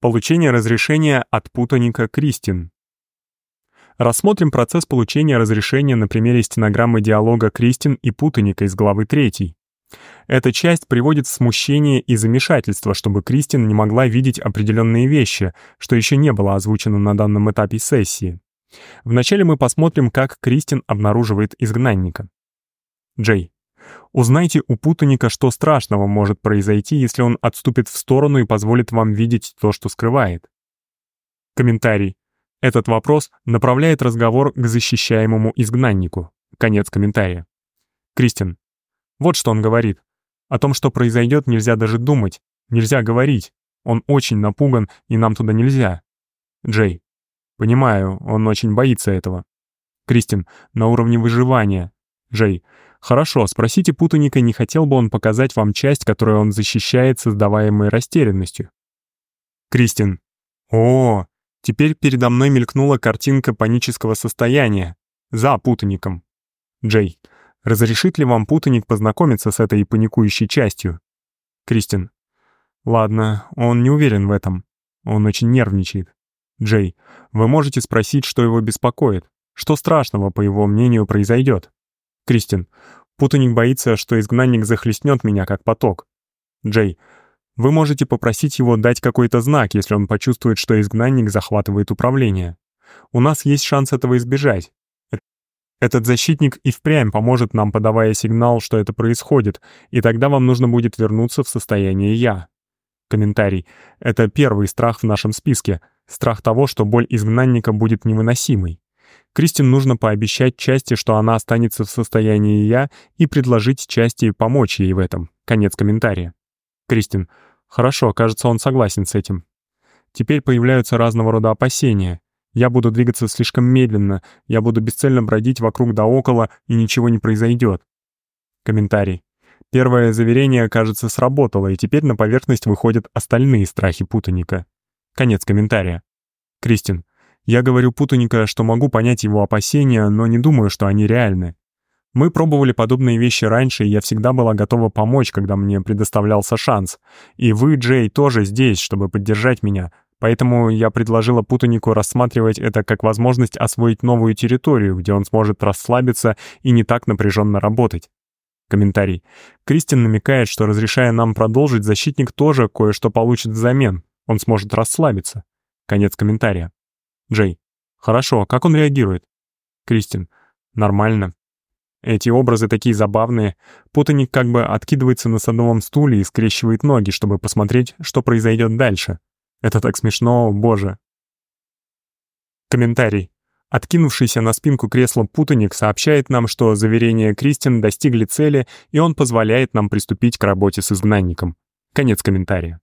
Получение разрешения от путаника Кристин. Рассмотрим процесс получения разрешения на примере стенограммы диалога Кристин и путаника из главы 3. Эта часть приводит в смущение и замешательство, чтобы Кристин не могла видеть определенные вещи, что еще не было озвучено на данном этапе сессии. Вначале мы посмотрим, как Кристин обнаруживает изгнанника. Джей. Узнайте у путаника, что страшного может произойти, если он отступит в сторону и позволит вам видеть то, что скрывает. Комментарий. Этот вопрос направляет разговор к защищаемому изгнаннику. Конец комментария. Кристин. Вот что он говорит. О том, что произойдет, нельзя даже думать. Нельзя говорить. Он очень напуган, и нам туда нельзя. Джей. Понимаю, он очень боится этого. Кристин. На уровне выживания. Джей. Хорошо, спросите путаника, не хотел бы он показать вам часть, которую он защищает создаваемой растерянностью. Кристин. О, теперь передо мной мелькнула картинка панического состояния. За путаником. Джей. Разрешит ли вам путаник познакомиться с этой паникующей частью? Кристин. Ладно, он не уверен в этом. Он очень нервничает. Джей. Вы можете спросить, что его беспокоит. Что страшного, по его мнению, произойдет? Кристин. Путаник боится, что изгнанник захлестнет меня, как поток. Джей. Вы можете попросить его дать какой-то знак, если он почувствует, что изгнанник захватывает управление. У нас есть шанс этого избежать. Этот защитник и впрямь поможет нам, подавая сигнал, что это происходит, и тогда вам нужно будет вернуться в состояние «я». Комментарий. Это первый страх в нашем списке. Страх того, что боль изгнанника будет невыносимой. Кристин нужно пообещать части, что она останется в состоянии «я», и предложить части помочь ей в этом. Конец комментария. Кристин. Хорошо, кажется, он согласен с этим. Теперь появляются разного рода опасения. Я буду двигаться слишком медленно, я буду бесцельно бродить вокруг да около, и ничего не произойдет. Комментарий. Первое заверение, кажется, сработало, и теперь на поверхность выходят остальные страхи путаника. Конец комментария. Кристин. Я говорю путаника, что могу понять его опасения, но не думаю, что они реальны. Мы пробовали подобные вещи раньше, и я всегда была готова помочь, когда мне предоставлялся шанс. И вы, Джей, тоже здесь, чтобы поддержать меня. Поэтому я предложила путанику рассматривать это как возможность освоить новую территорию, где он сможет расслабиться и не так напряженно работать. Комментарий. Кристин намекает, что разрешая нам продолжить, защитник тоже кое-что получит взамен. Он сможет расслабиться. Конец комментария. Джей. Хорошо, а как он реагирует? Кристин. Нормально. Эти образы такие забавные. Путаник как бы откидывается на садовом стуле и скрещивает ноги, чтобы посмотреть, что произойдет дальше. Это так смешно, боже. Комментарий. Откинувшийся на спинку кресла путаник сообщает нам, что заверения Кристин достигли цели, и он позволяет нам приступить к работе с изгнанником. Конец комментария.